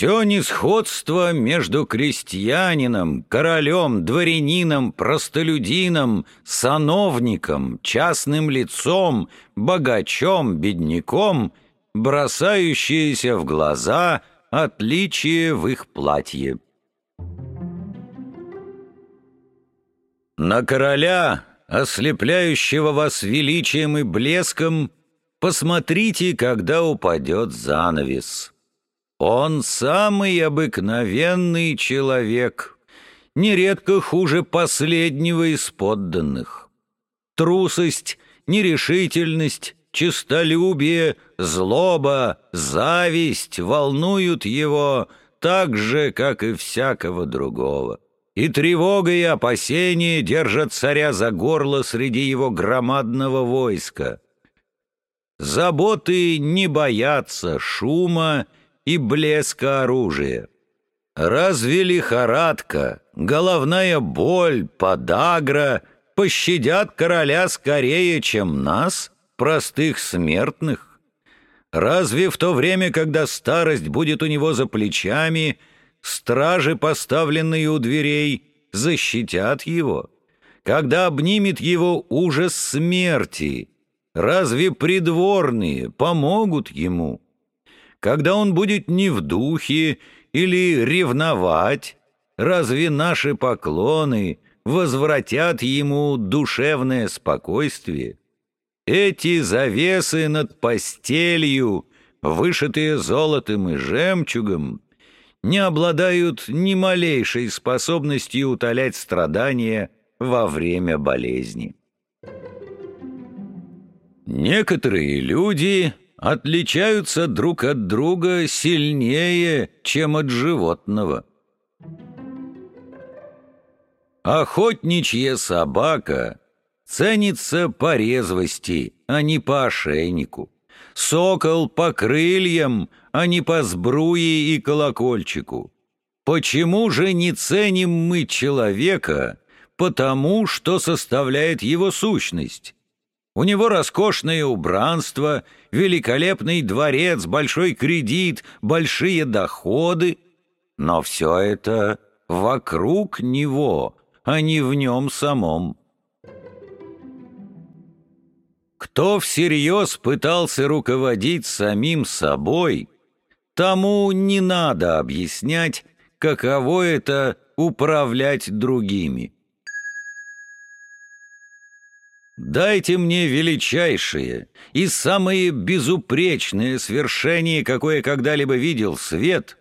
Все несходство между крестьянином, королем, дворянином, простолюдином, сановником, частным лицом, богачом, бедняком, бросающееся в глаза отличие в их платье. На короля, ослепляющего вас величием и блеском, посмотрите, когда упадет занавес. Он самый обыкновенный человек, нередко хуже последнего из подданных. Трусость, нерешительность, честолюбие, злоба, зависть волнуют его так же, как и всякого другого. И тревога и опасение держат царя за горло среди его громадного войска. Заботы не боятся шума и блеска оружия. Разве лихорадка, головная боль, подагра пощадят короля скорее, чем нас, простых смертных? Разве в то время, когда старость будет у него за плечами, стражи, поставленные у дверей, защитят его? Когда обнимет его ужас смерти, разве придворные помогут ему?» Когда он будет не в духе или ревновать, разве наши поклоны возвратят ему душевное спокойствие? Эти завесы над постелью, вышитые золотом и жемчугом, не обладают ни малейшей способностью утолять страдания во время болезни. Некоторые люди отличаются друг от друга сильнее, чем от животного. Охотничья собака ценится по резвости, а не по ошейнику. Сокол по крыльям, а не по сбруе и колокольчику. Почему же не ценим мы человека? Потому, что составляет его сущность. У него роскошное убранство, великолепный дворец, большой кредит, большие доходы. Но все это вокруг него, а не в нем самом. Кто всерьез пытался руководить самим собой, тому не надо объяснять, каково это управлять другими. Дайте мне величайшее и самое безупречное свершение, какое когда-либо видел свет,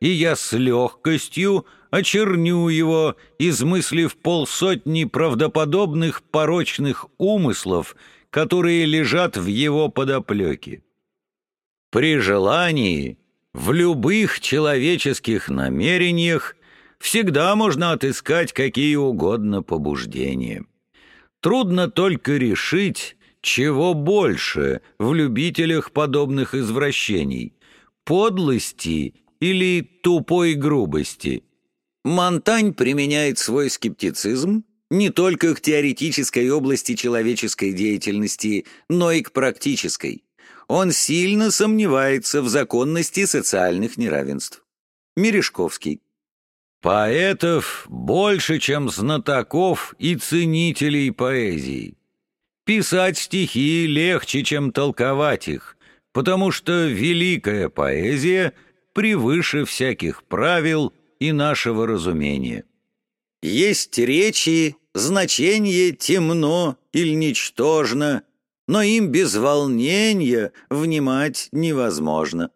и я с легкостью очерню его, измыслив полсотни правдоподобных порочных умыслов, которые лежат в его подоплеке. При желании, в любых человеческих намерениях, всегда можно отыскать какие угодно побуждения. Трудно только решить, чего больше в любителях подобных извращений – подлости или тупой грубости. Монтань применяет свой скептицизм не только к теоретической области человеческой деятельности, но и к практической. Он сильно сомневается в законности социальных неравенств. Мережковский. Поэтов больше, чем знатоков и ценителей поэзии. Писать стихи легче, чем толковать их, потому что великая поэзия превыше всяких правил и нашего разумения. Есть речи, значение темно или ничтожно, но им без волнения внимать невозможно.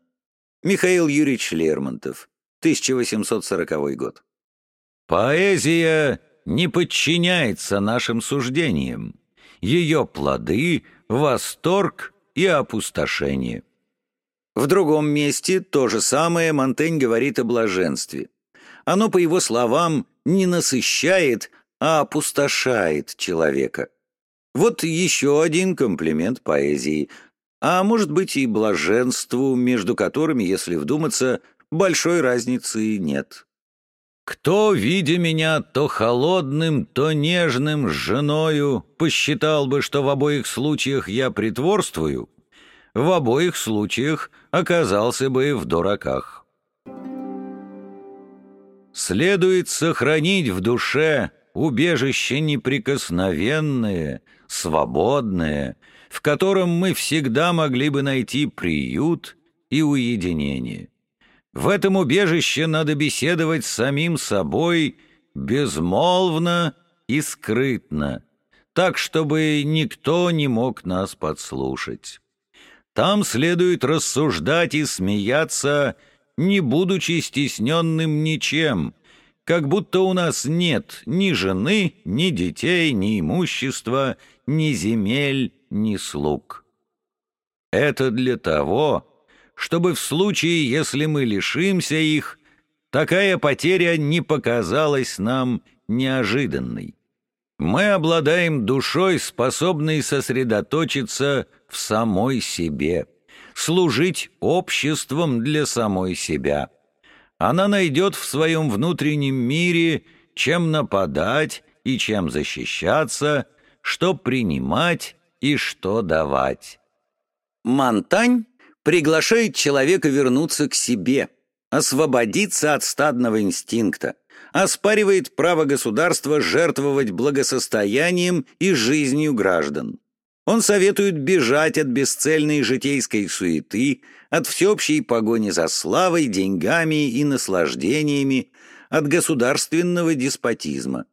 Михаил Юрьевич Лермонтов 1840 год. Поэзия не подчиняется нашим суждениям. Ее плоды — восторг и опустошение. В другом месте то же самое Монтень говорит о блаженстве. Оно, по его словам, не насыщает, а опустошает человека. Вот еще один комплимент поэзии, а может быть и блаженству, между которыми, если вдуматься, большой разницы нет. Кто, видя меня то холодным, то нежным с женою, посчитал бы, что в обоих случаях я притворствую, в обоих случаях оказался бы в дураках. следует сохранить в душе убежище неприкосновенное, свободное, в котором мы всегда могли бы найти приют и уединение. В этом убежище надо беседовать с самим собой безмолвно и скрытно, так, чтобы никто не мог нас подслушать. Там следует рассуждать и смеяться, не будучи стесненным ничем, как будто у нас нет ни жены, ни детей, ни имущества, ни земель, ни слуг. Это для того, чтобы в случае, если мы лишимся их, такая потеря не показалась нам неожиданной. Мы обладаем душой, способной сосредоточиться в самой себе, служить обществом для самой себя. Она найдет в своем внутреннем мире, чем нападать и чем защищаться, что принимать и что давать. Монтань приглашает человека вернуться к себе, освободиться от стадного инстинкта, оспаривает право государства жертвовать благосостоянием и жизнью граждан. Он советует бежать от бесцельной житейской суеты, от всеобщей погони за славой, деньгами и наслаждениями, от государственного деспотизма.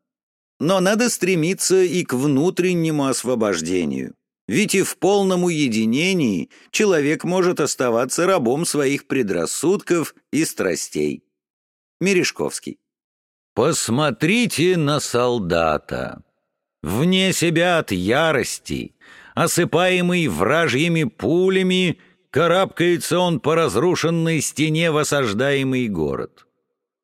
Но надо стремиться и к внутреннему освобождению. Ведь и в полном уединении человек может оставаться рабом своих предрассудков и страстей. Мережковский. Посмотрите на солдата. Вне себя от ярости, осыпаемый вражьими пулями, карабкается он по разрушенной стене в осаждаемый город.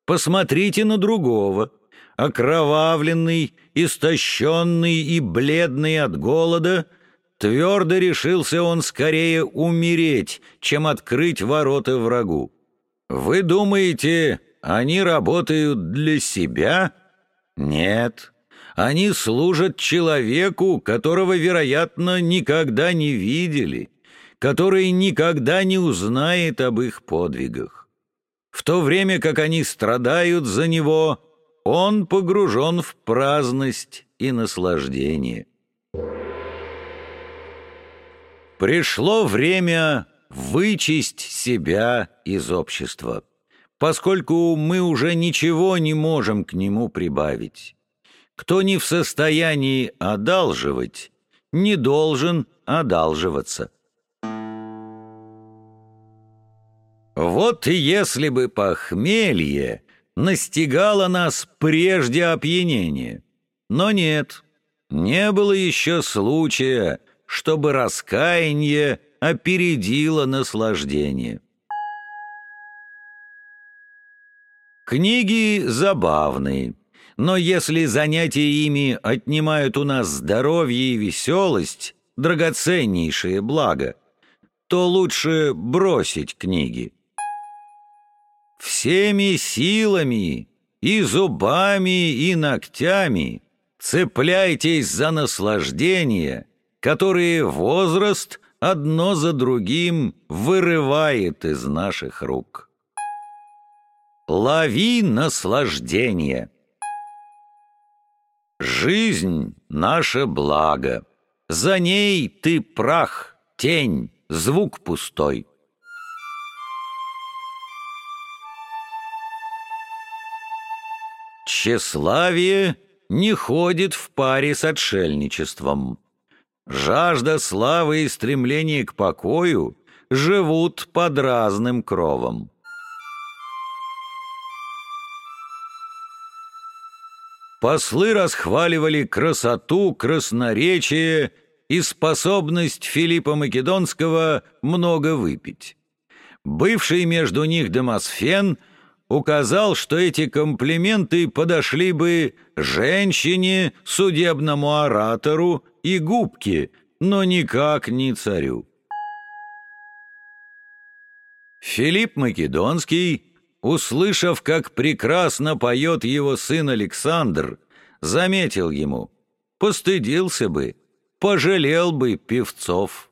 Посмотрите на другого, окровавленный, истощенный и бледный от голода — Твердо решился он скорее умереть, чем открыть ворота врагу. Вы думаете, они работают для себя? Нет. Они служат человеку, которого, вероятно, никогда не видели, который никогда не узнает об их подвигах. В то время как они страдают за него, он погружен в праздность и наслаждение. Пришло время вычесть себя из общества, поскольку мы уже ничего не можем к нему прибавить. Кто не в состоянии одалживать, не должен одалживаться. Вот и если бы похмелье настигало нас прежде опьянения. Но нет, не было еще случая, чтобы раскаяние опередило наслаждение. Книги забавные, но если занятия ими отнимают у нас здоровье и веселость, драгоценнейшее благо, то лучше бросить книги. Всеми силами, и зубами, и ногтями цепляйтесь за наслаждение — которые возраст одно за другим вырывает из наших рук. Лови наслаждение. Жизнь — наше благо. За ней ты прах, тень, звук пустой. Тщеславие не ходит в паре с отшельничеством. Жажда славы и стремление к покою живут под разным кровом. Послы расхваливали красоту, красноречие и способность Филиппа Македонского много выпить. Бывший между них Демосфен указал, что эти комплименты подошли бы женщине, судебному оратору и губки, но никак не царю. Филипп Македонский, услышав, как прекрасно поет его сын Александр, заметил ему, постыдился бы, пожалел бы певцов.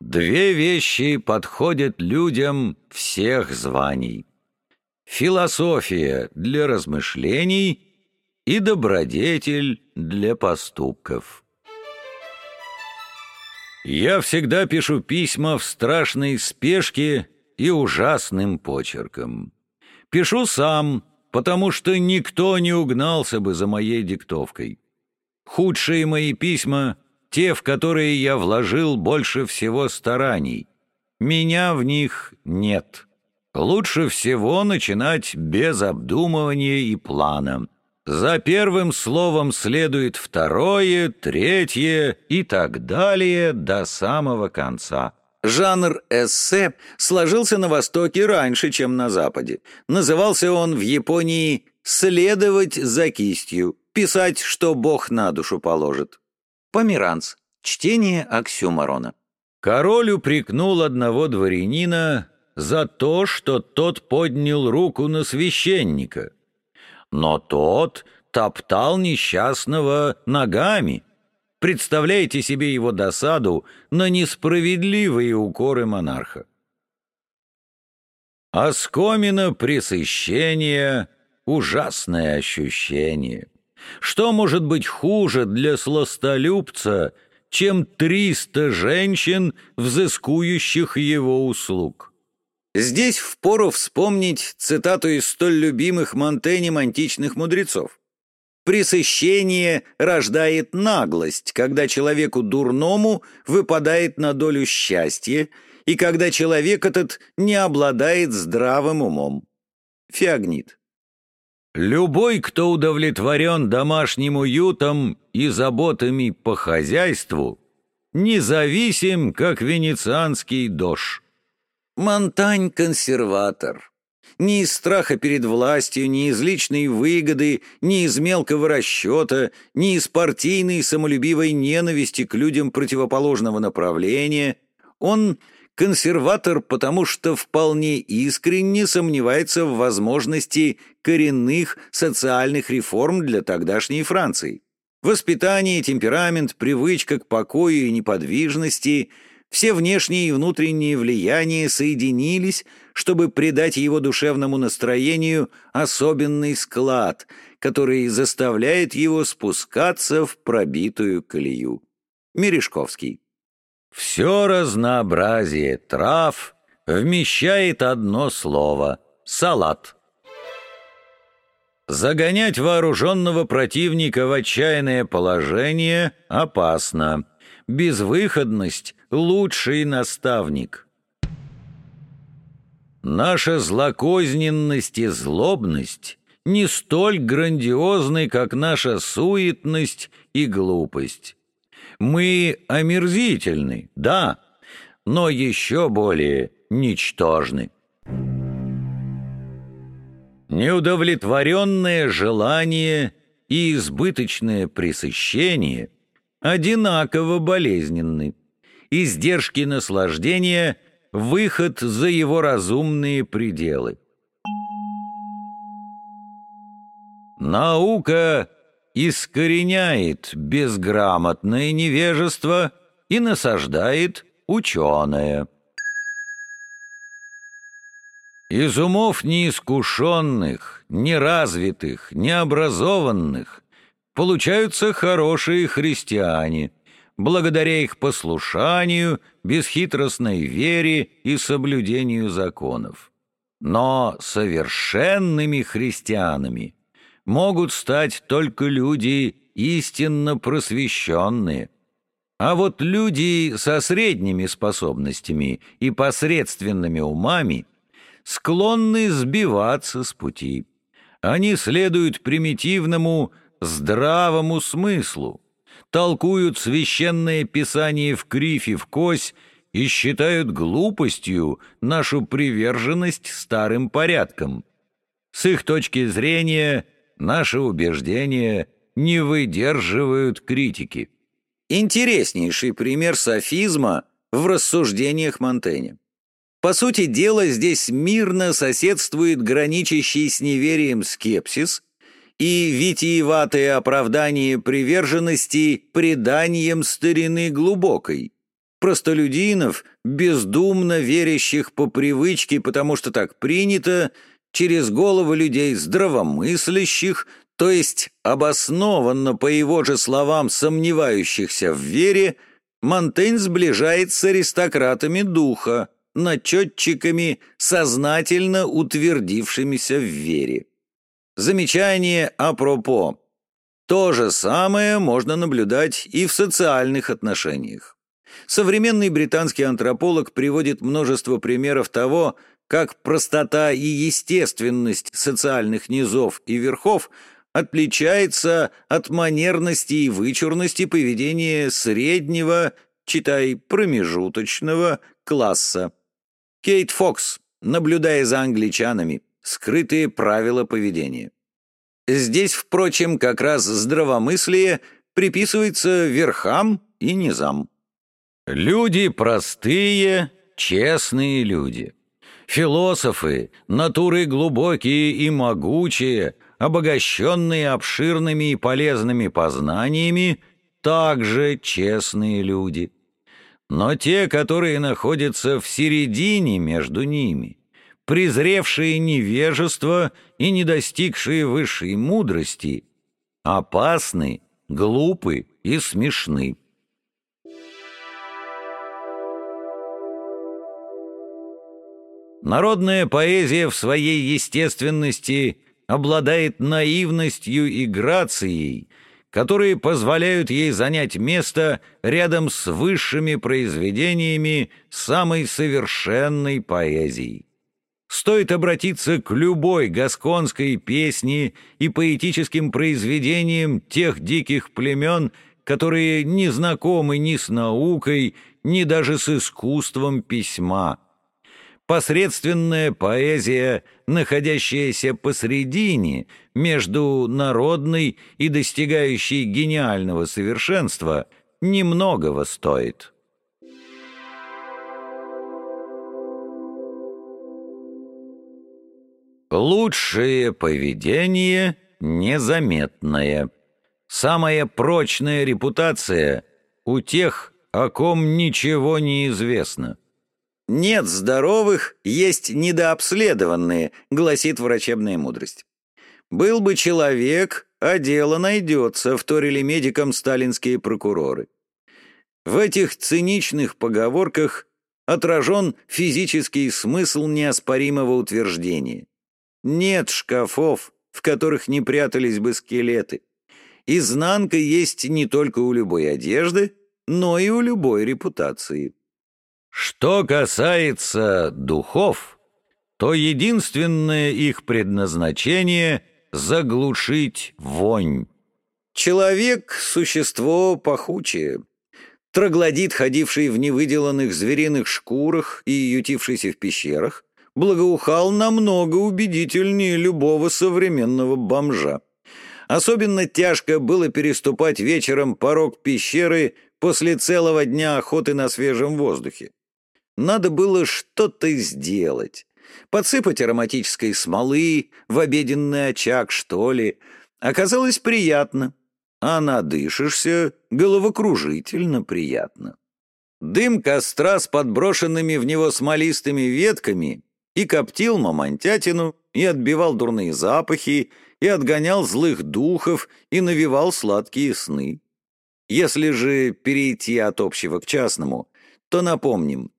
Две вещи подходят людям всех званий. философия для размышлений и добродетель для поступков. Я всегда пишу письма в страшной спешке и ужасным почерком. Пишу сам, потому что никто не угнался бы за моей диктовкой. Худшие мои письма — те, в которые я вложил больше всего стараний. Меня в них нет. Лучше всего начинать без обдумывания и плана. За первым словом следует второе, третье и так далее до самого конца. Жанр эссе сложился на Востоке раньше, чем на Западе. Назывался он в Японии «следовать за кистью», писать, что Бог на душу положит. Померанц. Чтение оксюмарона. Король упрекнул одного дворянина за то, что тот поднял руку на священника. Но тот топтал несчастного ногами. Представляете себе его досаду на несправедливые укоры монарха. Оскомина пресыщения — ужасное ощущение. Что может быть хуже для сластолюбца, чем триста женщин, взыскующих его услуг? Здесь впору вспомнить цитату из столь любимых Монтенем античных мудрецов. Пресыщение рождает наглость, когда человеку дурному выпадает на долю счастье, и когда человек этот не обладает здравым умом. Феогнит. Любой, кто удовлетворен домашним уютом и заботами по хозяйству, независим, как венецианский дождь. Монтань — консерватор. Ни из страха перед властью, ни из личной выгоды, ни из мелкого расчета, ни из партийной самолюбивой ненависти к людям противоположного направления. Он консерватор, потому что вполне искренне сомневается в возможности коренных социальных реформ для тогдашней Франции. Воспитание, темперамент, привычка к покою и неподвижности – все внешние и внутренние влияния соединились, чтобы придать его душевному настроению особенный склад, который заставляет его спускаться в пробитую колею. Мережковский. Все разнообразие трав вмещает одно слово — салат. Загонять вооруженного противника в отчаянное положение опасно. Безвыходность — лучший наставник. Наша злокозненность и злобность не столь грандиозны, как наша суетность и глупость. Мы омерзительны, да, но еще более ничтожны. Неудовлетворенное желание и избыточное пресыщение одинаково болезненны. Издержки наслаждения — выход за его разумные пределы. Наука искореняет безграмотное невежество и насаждает ученое. Из умов неискушенных, неразвитых, необразованных получаются хорошие христиане, благодаря их послушанию, бесхитростной вере и соблюдению законов. Но совершенными христианами – могут стать только люди истинно просвещенные. А вот люди со средними способностями и посредственными умами склонны сбиваться с пути. Они следуют примитивному, здравому смыслу, толкуют священное писание в кривь и в кось и считают глупостью нашу приверженность старым порядкам. С их точки зрения – Наши убеждения не выдерживают критики. Интереснейший пример софизма в рассуждениях Монтэня. По сути дела, здесь мирно соседствует граничащий с неверием скепсис и витиеватое оправдание приверженности преданием старины глубокой. Простолюдинов, бездумно верящих по привычке, потому что так принято, через головы людей здравомыслящих, то есть обоснованно, по его же словам, сомневающихся в вере, Монтень сближает с аристократами духа, начетчиками, сознательно утвердившимися в вере. Замечание апропо. То же самое можно наблюдать и в социальных отношениях. Современный британский антрополог приводит множество примеров того, как простота и естественность социальных низов и верхов отличается от манерности и вычурности поведения среднего, читай, промежуточного класса. Кейт Фокс, наблюдая за англичанами, скрытые правила поведения. Здесь, впрочем, как раз здравомыслие приписывается верхам и низам. Люди простые, честные люди. Философы, натуры глубокие и могучие, обогащенные обширными и полезными познаниями, также честные люди. Но те, которые находятся в середине между ними, презревшие невежество и не достигшие высшей мудрости, опасны, глупы и смешны. Народная поэзия в своей естественности обладает наивностью и грацией, которые позволяют ей занять место рядом с высшими произведениями самой совершенной поэзии. Стоит обратиться к любой гасконской песне и поэтическим произведениям тех диких племен, которые не знакомы ни с наукой, ни даже с искусством письма – посредственная поэзия, находящаяся посредине между народной и достигающей гениального совершенства, немногого стоит. Лучшее поведение незаметное. Самая прочная репутация у тех, о ком ничего не известно. «Нет здоровых, есть недообследованные», — гласит врачебная мудрость. «Был бы человек, а дело найдется», — вторили медикам сталинские прокуроры. В этих циничных поговорках отражен физический смысл неоспоримого утверждения. Нет шкафов, в которых не прятались бы скелеты. Изнанка есть не только у любой одежды, но и у любой репутации. Что касается духов, то единственное их предназначение — заглушить вонь. Человек — существо пахучее. Троглодит, ходивший в невыделанных звериных шкурах и ютившийся в пещерах, благоухал намного убедительнее любого современного бомжа. Особенно тяжко было переступать вечером порог пещеры после целого дня охоты на свежем воздухе. Надо было что-то сделать. Подсыпать ароматической смолы в обеденный очаг, что ли. Оказалось приятно. А надышишься головокружительно приятно. Дым костра с подброшенными в него смолистыми ветками и коптил мамонтятину, и отбивал дурные запахи, и отгонял злых духов, и навевал сладкие сны. Если же перейти от общего к частному, то напомним,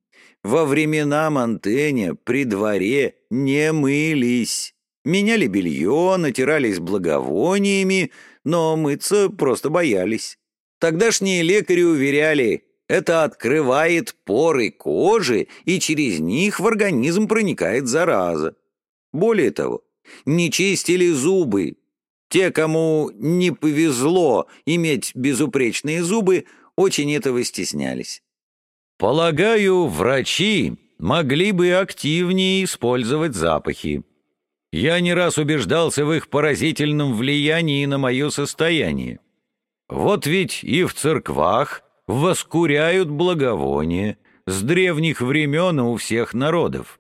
во времена Монтэня при дворе не мылись. Меняли белье, натирались благовониями, но мыться просто боялись. Тогдашние лекари уверяли, это открывает поры кожи, и через них в организм проникает зараза. Более того, не чистили зубы. Те, кому не повезло иметь безупречные зубы, очень этого стеснялись. Полагаю, врачи могли бы активнее использовать запахи. Я не раз убеждался в их поразительном влиянии на мое состояние. Вот ведь и в церквах воскуряют благовония с древних времен у всех народов.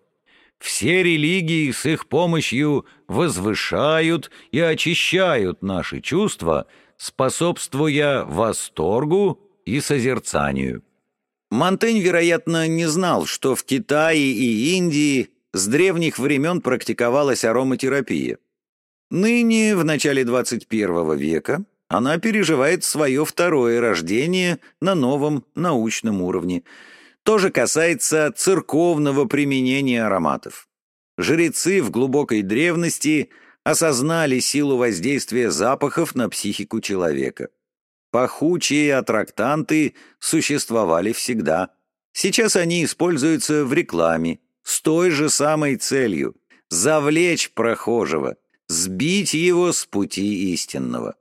Все религии с их помощью возвышают и очищают наши чувства, способствуя восторгу и созерцанию. Монтень, вероятно, не знал, что в Китае и Индии с древних времен практиковалась ароматерапия. Ныне, в начале 21 века, она переживает свое второе рождение на новом научном уровне. То же касается церковного применения ароматов. Жрецы в глубокой древности осознали силу воздействия запахов на психику человека. Пахучие аттрактанты существовали всегда. Сейчас они используются в рекламе с той же самой целью – завлечь прохожего, сбить его с пути истинного.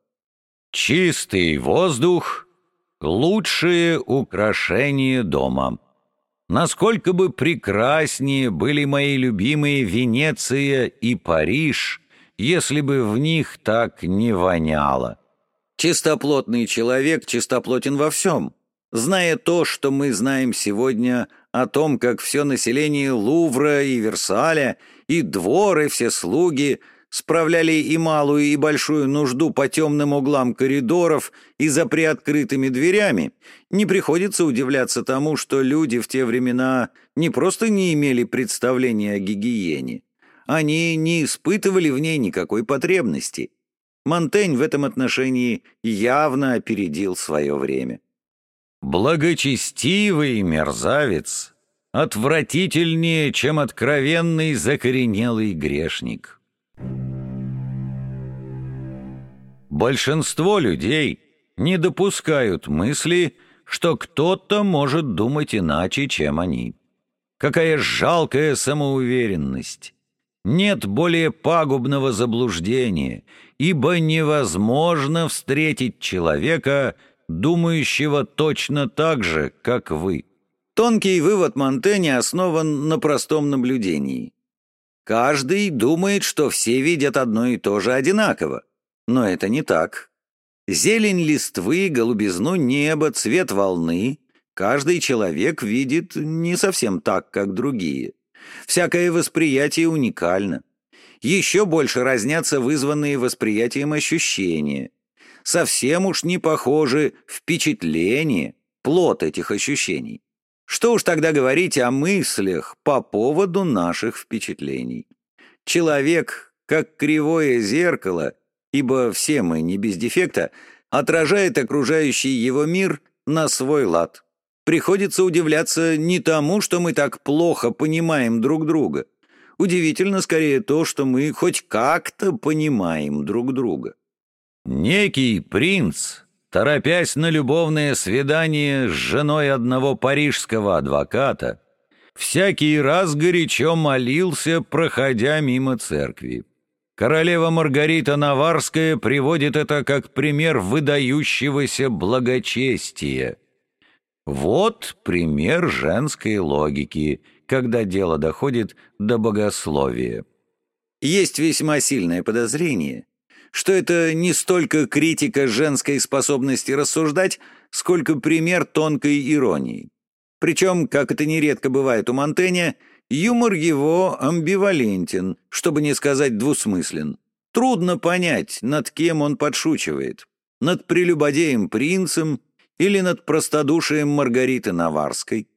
Чистый воздух — лучшее украшение дома. Насколько бы прекраснее были мои любимые Венеция и Париж, если бы в них так не воняло. Чистоплотный человек чистоплотен во всем. Зная то, что мы знаем сегодня о том, как все население Лувра и Версаля, и дворы, все слуги — справляли и малую, и большую нужду по темным углам коридоров и за приоткрытыми дверями, не приходится удивляться тому, что люди в те времена не просто не имели представления о гигиене, они не испытывали в ней никакой потребности. Монтень в этом отношении явно опередил свое время. «Благочестивый мерзавец отвратительнее, чем откровенный закоренелый грешник». Большинство людей не допускают мысли, что кто-то может думать иначе, чем они. Какая жалкая самоуверенность! Нет более пагубного заблуждения, ибо невозможно встретить человека, думающего точно так же, как вы. Тонкий вывод Монтэня основан на простом наблюдении. Каждый думает, что все видят одно и то же одинаково. Но это не так. Зелень листвы, голубизну неба, цвет волны каждый человек видит не совсем так, как другие. Всякое восприятие уникально. Еще больше разнятся вызванные восприятием ощущения. Совсем уж не похожи впечатления, плод этих ощущений. Что уж тогда говорить о мыслях по поводу наших впечатлений. Человек, как кривое зеркало, ибо все мы не без дефекта, отражает окружающий его мир на свой лад. Приходится удивляться не тому, что мы так плохо понимаем друг друга. Удивительно скорее то, что мы хоть как-то понимаем друг друга. Некий принц торопясь на любовное свидание с женой одного парижского адвоката, всякий раз горячо молился, проходя мимо церкви. Королева Маргарита Наварская приводит это как пример выдающегося благочестия. Вот пример женской логики, когда дело доходит до богословия. Есть весьма сильное подозрение, что это не столько критика женской способности рассуждать, сколько пример тонкой иронии. Причем, как это нередко бывает у Монтэня, юмор его амбивалентен, чтобы не сказать двусмыслен. Трудно понять, над кем он подшучивает. Над прелюбодеем-принцем или над простодушием Маргариты Наварской.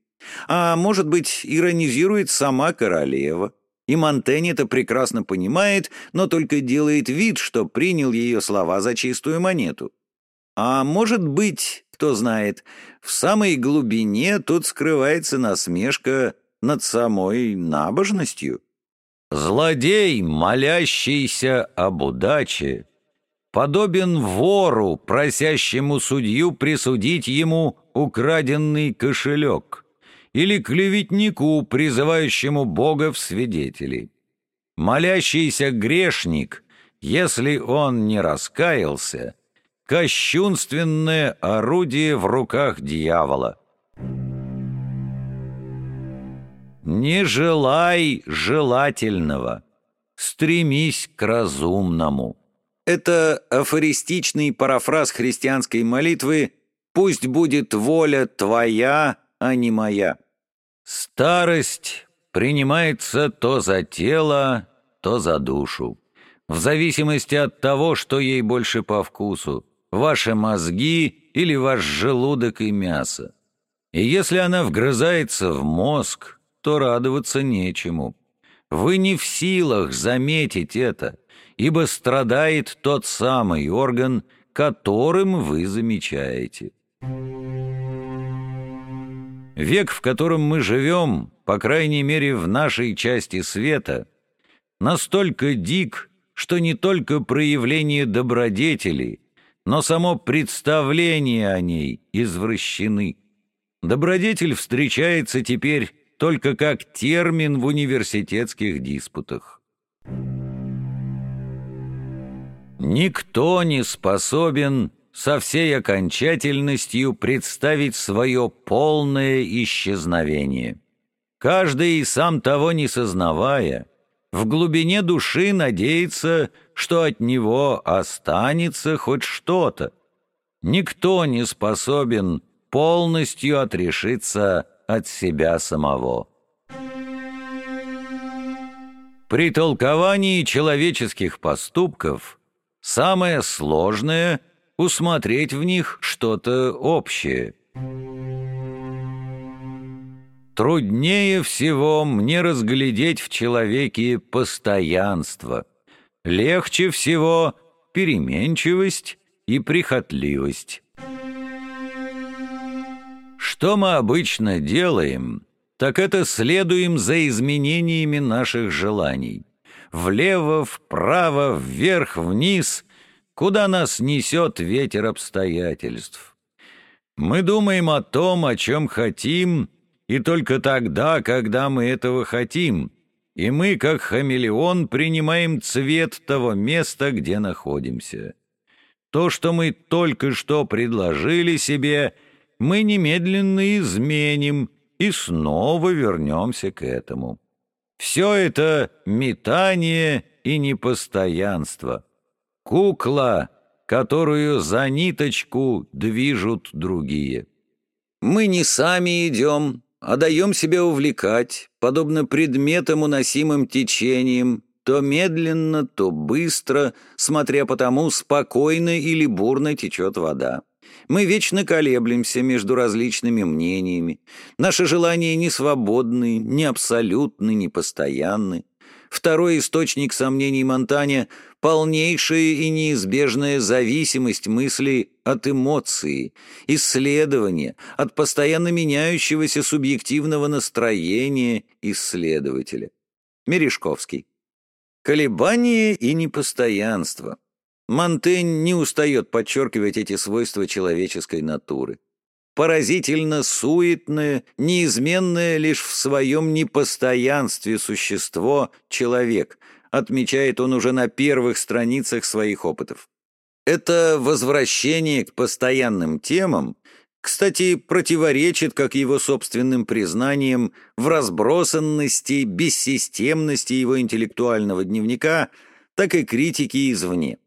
А может быть, иронизирует сама королева. И Монтень это прекрасно понимает, но только делает вид, что принял ее слова за чистую монету. А может быть, кто знает, в самой глубине тут скрывается насмешка над самой набожностью. Злодей, молящийся об удаче, подобен вору, просящему судью присудить ему украденный кошелек или клеветнику, призывающему Бога в свидетели. Молящийся грешник, если он не раскаялся, кощунственное орудие в руках дьявола. Не желай желательного, стремись к разумному. Это афористичный парафраз христианской молитвы «Пусть будет воля твоя, а не моя». Старость принимается то за тело, то за душу. В зависимости от того, что ей больше по вкусу, ваши мозги или ваш желудок и мясо. И если она вгрызается в мозг, то радоваться нечему. Вы не в силах заметить это, ибо страдает тот самый орган, которым вы замечаете. Век, в котором мы живем, по крайней мере в нашей части света, настолько дик, что не только проявление добродетели, но само представление о ней извращены. Добродетель встречается теперь только как термин в университетских диспутах. Никто не способен со всей окончательностью представить свое полное исчезновение. Каждый, сам того не сознавая, в глубине души надеется, что от него останется хоть что-то. Никто не способен полностью отрешиться от себя самого. При толковании человеческих поступков самое сложное — усмотреть в них что-то общее. Труднее всего мне разглядеть в человеке постоянство. Легче всего переменчивость и прихотливость. Что мы обычно делаем, так это следуем за изменениями наших желаний. Влево, вправо, вверх, вниз, куда нас несет ветер обстоятельств. Мы думаем о том, о чем хотим, и только тогда, когда мы этого хотим, и мы, как хамелеон, принимаем цвет того места, где находимся. То, что мы только что предложили себе, мы немедленно изменим и снова вернемся к этому. Все это метание и непостоянство. Кукла, которую за ниточку движут другие. Мы не сами идем, а даем себя увлекать, подобно предметам, уносимым течением, то медленно, то быстро, смотря по тому, спокойно или бурно течет вода. Мы вечно колеблемся между различными мнениями. Наши желания не свободны, не абсолютны, не постоянны. Второй источник сомнений Монтаня — полнейшая и неизбежная зависимость мысли от эмоции, исследования, от постоянно меняющегося субъективного настроения исследователя. Мережковский. Колебания и непостоянство. Монтень не устает подчеркивать эти свойства человеческой натуры поразительно суетное, неизменное лишь в своем непостоянстве существо — человек, отмечает он уже на первых страницах своих опытов. Это возвращение к постоянным темам, кстати, противоречит как его собственным признаниям в разбросанности, бессистемности его интеллектуального дневника, так и критики извне.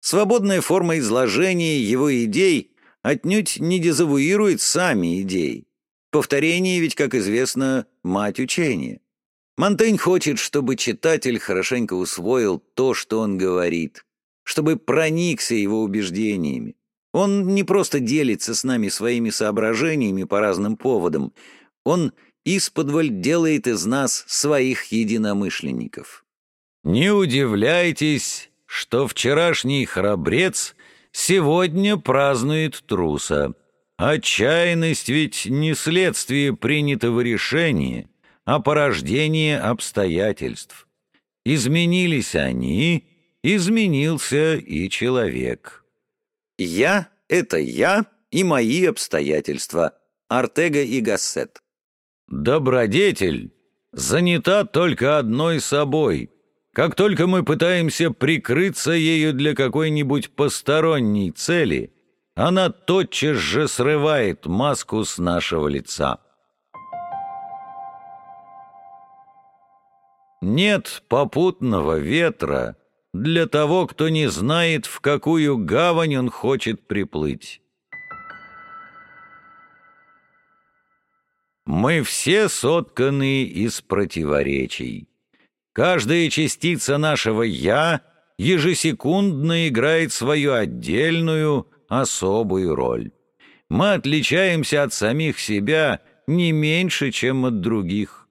Свободная форма изложения его идей отнюдь не дезавуирует сами идеи. Повторение ведь, как известно, мать учения. Монтень хочет, чтобы читатель хорошенько усвоил то, что он говорит, чтобы проникся его убеждениями. Он не просто делится с нами своими соображениями по разным поводам, он исподволь делает из нас своих единомышленников. Не удивляйтесь, что вчерашний храбрец сегодня празднует труса. Отчаянность ведь не следствие принятого решения, а порождение обстоятельств. Изменились они, изменился и человек. «Я — это я и мои обстоятельства» Артега и Гассет. Добродетель занята только одной собой — как только мы пытаемся прикрыться ею для какой-нибудь посторонней цели, она тотчас же срывает маску с нашего лица. Нет попутного ветра для того, кто не знает, в какую гавань он хочет приплыть. Мы все сотканы из противоречий. Каждая частица нашего «я» ежесекундно играет свою отдельную, особую роль. Мы отличаемся от самих себя не меньше, чем от других.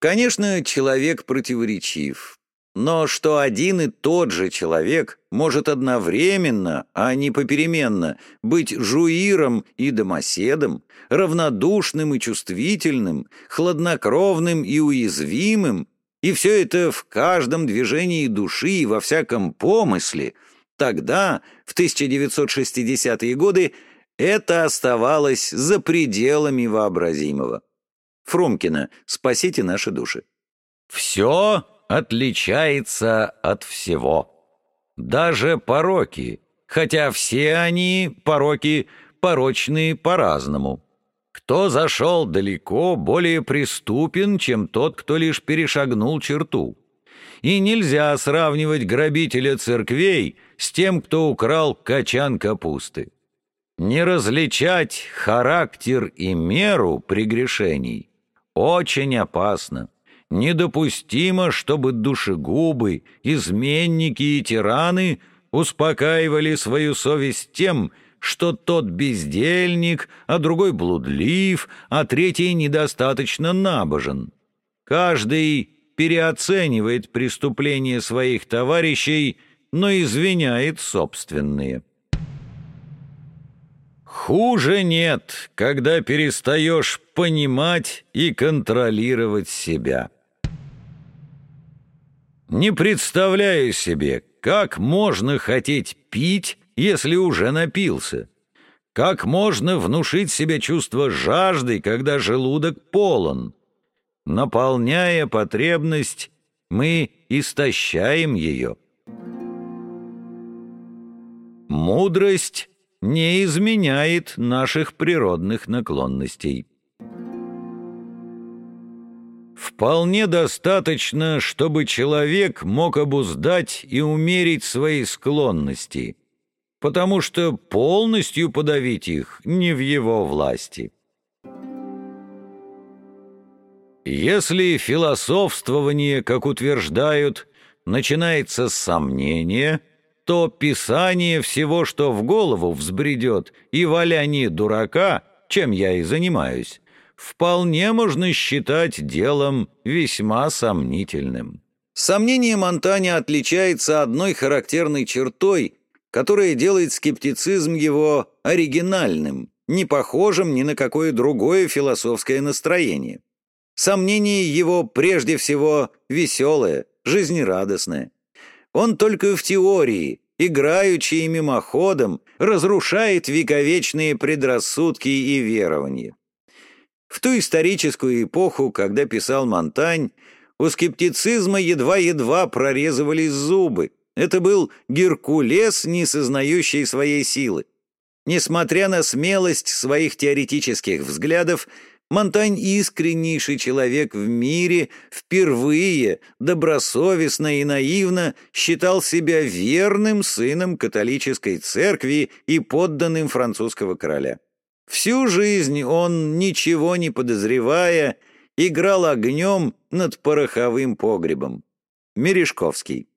Конечно, человек противоречив, но что один и тот же человек может одновременно, а не попеременно, быть жуиром и домоседом, равнодушным и чувствительным, хладнокровным и уязвимым, и все это в каждом движении души и во всяком помысле, тогда, в 1960-е годы, это оставалось за пределами вообразимого. Фрумкина «Спасите наши души». Все отличается от всего. Даже пороки, хотя все они, пороки, порочные по-разному. Кто зашел далеко, более преступен, чем тот, кто лишь перешагнул черту. И нельзя сравнивать грабителя церквей с тем, кто украл качан капусты. Не различать характер и меру прегрешений очень опасно. Недопустимо, чтобы душегубы, изменники и тираны успокаивали свою совесть тем, что тот бездельник, а другой блудлив, а третий недостаточно набожен. Каждый переоценивает преступления своих товарищей, но извиняет собственные. Хуже нет, когда перестаешь понимать и контролировать себя. Не представляю себе, как можно хотеть пить, если уже напился. Как можно внушить себе чувство жажды, когда желудок полон? Наполняя потребность, мы истощаем ее. Мудрость не изменяет наших природных наклонностей. Вполне достаточно, чтобы человек мог обуздать и умерить свои склонности, потому что полностью подавить их не в его власти. Если философствование, как утверждают, начинается с сомнения, то писание всего, что в голову взбредет, и валяние дурака, чем я и занимаюсь, вполне можно считать делом весьма сомнительным. Сомнение Монтаня отличается одной характерной чертой, которая делает скептицизм его оригинальным, не похожим ни на какое другое философское настроение. Сомнение его прежде всего веселое, жизнерадостное. Он только в теории, играючи и мимоходом, разрушает вековечные предрассудки и верования. В ту историческую эпоху, когда писал Монтань, у скептицизма едва-едва прорезывались зубы. Это был Геркулес, не сознающий своей силы. Несмотря на смелость своих теоретических взглядов, Монтань искреннейший человек в мире, впервые, добросовестно и наивно считал себя верным сыном католической церкви и подданным французского короля. Всю жизнь он, ничего не подозревая, играл огнем над пороховым погребом. Мережковский.